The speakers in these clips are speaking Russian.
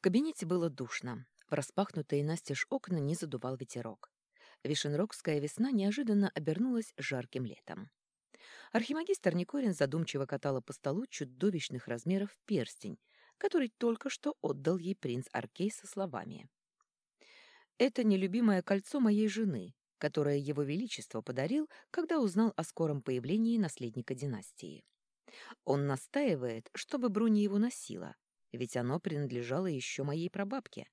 В кабинете было душно. В распахнутые настежь окна не задувал ветерок. Вишенрогская весна неожиданно обернулась жарким летом. Архимагистр Никорин задумчиво катала по столу чудовищных размеров перстень, который только что отдал ей принц Аркей со словами. «Это нелюбимое кольцо моей жены, которое его величество подарил, когда узнал о скором появлении наследника династии. Он настаивает, чтобы Бруни его носила, ведь оно принадлежало еще моей прабабке.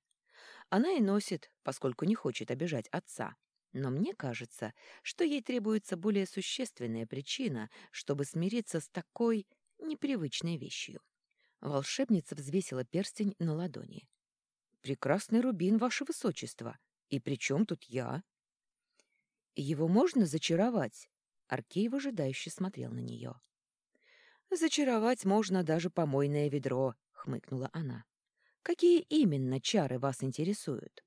Она и носит, поскольку не хочет обижать отца. Но мне кажется, что ей требуется более существенная причина, чтобы смириться с такой непривычной вещью. Волшебница взвесила перстень на ладони. «Прекрасный рубин, ваше высочество. И при чем тут я?» «Его можно зачаровать?» Аркей выжидающе смотрел на нее. «Зачаровать можно даже помойное ведро», — хмыкнула она. «Какие именно чары вас интересуют?»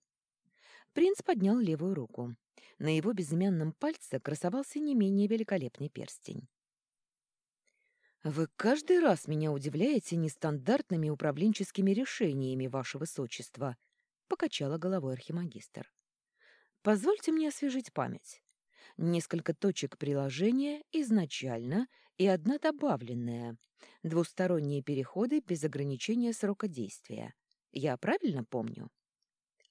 Принц поднял левую руку. На его безымянном пальце красовался не менее великолепный перстень. «Вы каждый раз меня удивляете нестандартными управленческими решениями, ваше высочество», — покачала головой архимагистр. «Позвольте мне освежить память. Несколько точек приложения изначально и одна добавленная. Двусторонние переходы без ограничения срока действия. Я правильно помню?»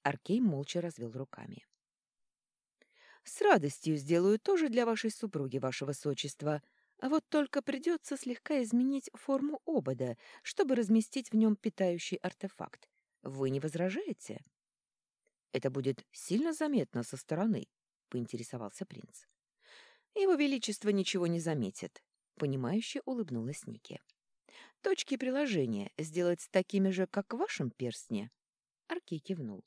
Аркей молча развел руками. «С радостью сделаю тоже для вашей супруги, ваше высочество», а вот только придется слегка изменить форму обода, чтобы разместить в нем питающий артефакт. Вы не возражаете? Это будет сильно заметно со стороны, поинтересовался принц. Его величество ничего не заметит, понимающе улыбнулась Ники. Точки приложения сделать такими же, как в вашем перстне? Аркей кивнул.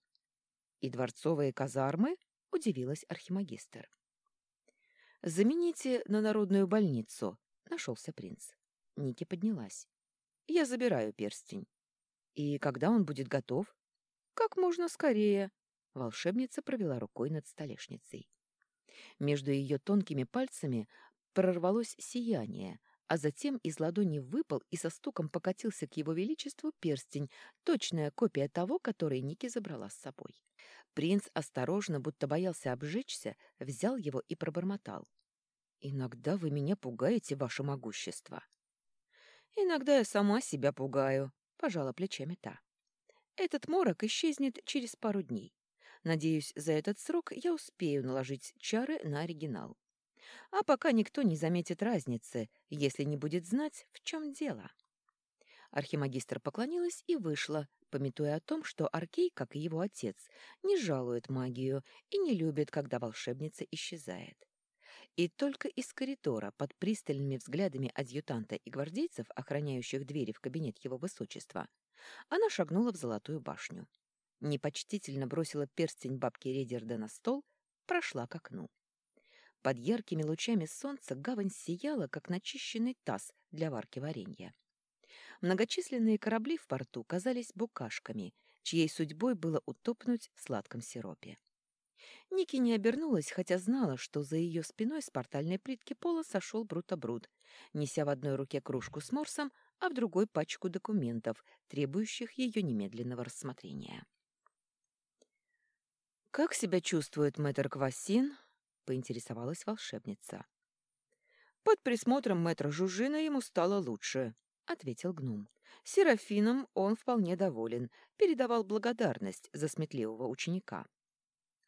И дворцовые казармы? удивилась архимагистр. «Замените на народную больницу», — нашелся принц. Ники поднялась. «Я забираю перстень». «И когда он будет готов?» «Как можно скорее», — волшебница провела рукой над столешницей. Между ее тонкими пальцами прорвалось сияние, а затем из ладони выпал и со стуком покатился к его величеству перстень, точная копия того, который Ники забрала с собой. Принц осторожно, будто боялся обжечься, взял его и пробормотал. «Иногда вы меня пугаете, ваше могущество». «Иногда я сама себя пугаю», — пожала плечами та. «Этот морок исчезнет через пару дней. Надеюсь, за этот срок я успею наложить чары на оригинал. А пока никто не заметит разницы, если не будет знать, в чем дело». Архимагистр поклонилась и вышла, пометуя о том, что Аркей, как и его отец, не жалует магию и не любит, когда волшебница исчезает. И только из коридора, под пристальными взглядами адъютанта и гвардейцев, охраняющих двери в кабинет его высочества, она шагнула в золотую башню. Непочтительно бросила перстень бабки Редерда на стол, прошла к окну. Под яркими лучами солнца гавань сияла, как начищенный таз для варки варенья. Многочисленные корабли в порту казались букашками, чьей судьбой было утопнуть в сладком сиропе. Ники не обернулась, хотя знала, что за ее спиной с портальной плитки пола сошел Брутобрут, неся в одной руке кружку с морсом, а в другой пачку документов, требующих ее немедленного рассмотрения. «Как себя чувствует мэтр Квасин?» — поинтересовалась волшебница. «Под присмотром мэтра Жужина ему стало лучше», — ответил гном. Серафином он вполне доволен, передавал благодарность за сметливого ученика.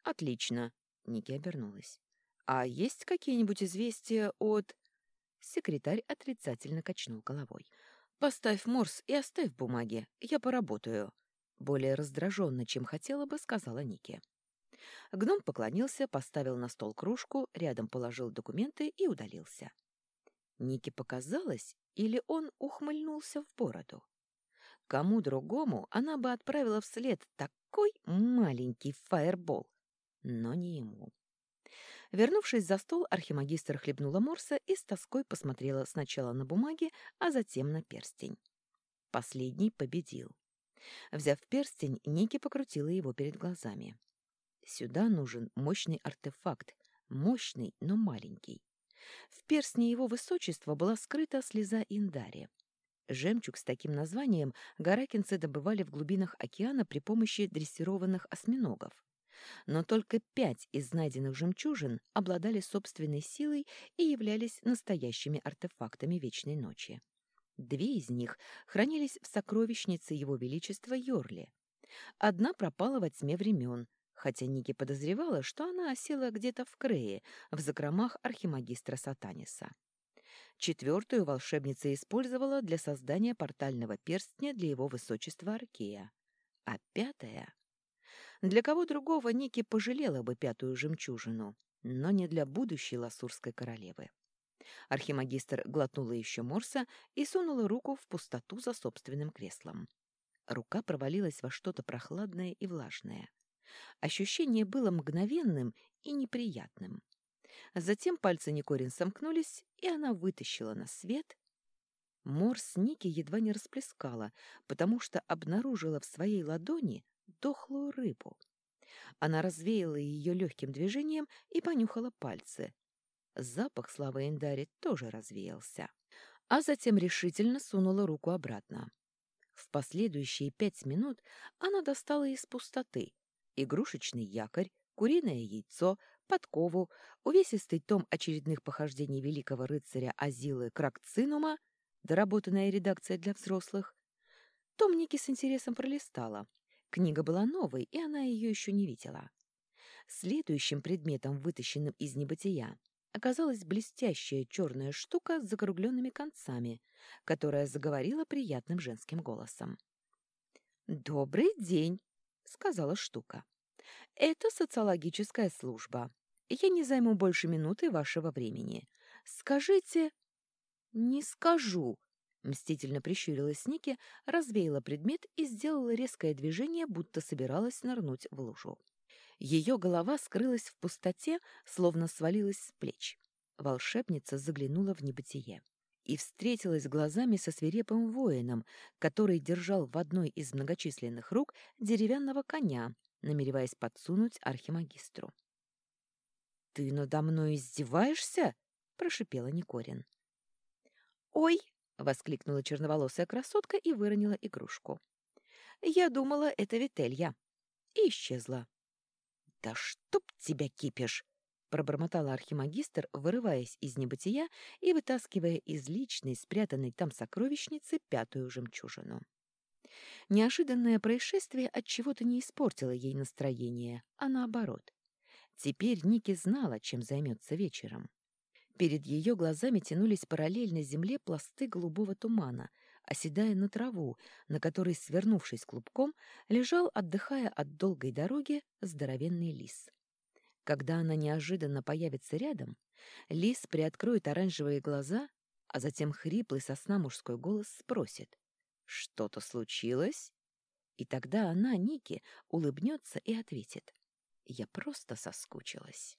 «Отлично», — Ники обернулась. «А есть какие-нибудь известия от...» Секретарь отрицательно качнул головой. «Поставь морс и оставь бумаги, я поработаю». Более раздраженно, чем хотела бы, сказала Ники. Гном поклонился, поставил на стол кружку, рядом положил документы и удалился. Нике показалось, или он ухмыльнулся в бороду. Кому другому она бы отправила вслед такой маленький фаербол, но не ему. Вернувшись за стол, архимагистр хлебнула морса и с тоской посмотрела сначала на бумаги, а затем на перстень. Последний победил. Взяв перстень, Ники покрутила его перед глазами. Сюда нужен мощный артефакт, мощный, но маленький. В перстне его высочества была скрыта слеза Индари. Жемчуг с таким названием гаракинцы добывали в глубинах океана при помощи дрессированных осьминогов. Но только пять из найденных жемчужин обладали собственной силой и являлись настоящими артефактами Вечной Ночи. Две из них хранились в сокровищнице Его Величества Йорли. Одна пропала во тьме времен, хотя Ники подозревала, что она осела где-то в Крее, в закромах архимагистра Сатаниса. Четвертую волшебница использовала для создания портального перстня для его высочества Аркея. А пятая... Для кого другого Ники пожалела бы пятую жемчужину, но не для будущей ласурской королевы. Архимагистр глотнула еще морса и сунула руку в пустоту за собственным креслом. Рука провалилась во что-то прохладное и влажное. Ощущение было мгновенным и неприятным. Затем пальцы Никорин сомкнулись, и она вытащила на свет. Морс Ники едва не расплескала, потому что обнаружила в своей ладони дохлую рыбу. Она развеяла ее легким движением и понюхала пальцы. Запах славы Эндари тоже развеялся. А затем решительно сунула руку обратно. В последующие пять минут она достала из пустоты игрушечный якорь, куриное яйцо, подкову, увесистый том очередных похождений великого рыцаря Азилы Кракцинума, доработанная редакция для взрослых. Том Ники с интересом пролистала. Книга была новой, и она ее еще не видела. Следующим предметом, вытащенным из небытия, оказалась блестящая черная штука с закругленными концами, которая заговорила приятным женским голосом. «Добрый день!» — сказала штука. «Это социологическая служба. Я не займу больше минуты вашего времени. Скажите...» «Не скажу», — мстительно прищурилась Ники, развеяла предмет и сделала резкое движение, будто собиралась нырнуть в лужу. Ее голова скрылась в пустоте, словно свалилась с плеч. Волшебница заглянула в небытие и встретилась глазами со свирепым воином, который держал в одной из многочисленных рук деревянного коня, намереваясь подсунуть архимагистру. «Ты надо мной издеваешься?» — прошипела Никорин. «Ой!» — воскликнула черноволосая красотка и выронила игрушку. «Я думала, это Вителья». И исчезла. «Да чтоб тебя кипишь!» — пробормотала архимагистр, вырываясь из небытия и вытаскивая из личной, спрятанной там сокровищницы, пятую жемчужину. Неожиданное происшествие от чего то не испортило ей настроение, а наоборот. Теперь Ники знала, чем займется вечером. Перед ее глазами тянулись параллельно земле пласты голубого тумана, оседая на траву, на которой, свернувшись клубком, лежал, отдыхая от долгой дороги, здоровенный лис. Когда она неожиданно появится рядом, лис приоткроет оранжевые глаза, а затем хриплый сосна мужской голос спросит «Что-то случилось?» И тогда она, Ники, улыбнется и ответит «Я просто соскучилась».